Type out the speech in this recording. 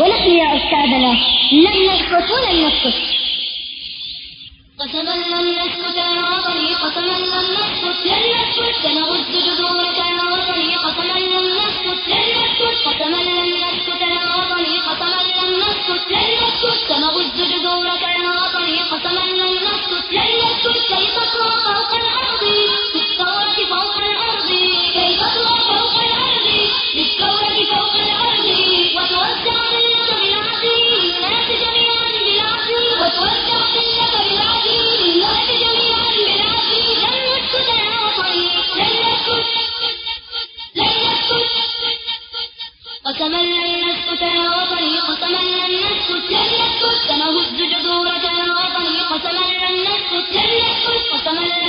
ولكن يا أستاذنا لم نسكت ولن نسكت قسما لم نسكت يا وطني قسما لم نسكت لن نسكت سنغز جذورنا وتمنى النفس يا وطني وتمنى النفس لم يسكت سنهز جذورك يا وطني وتمنى النفس لم يسكت وتمنى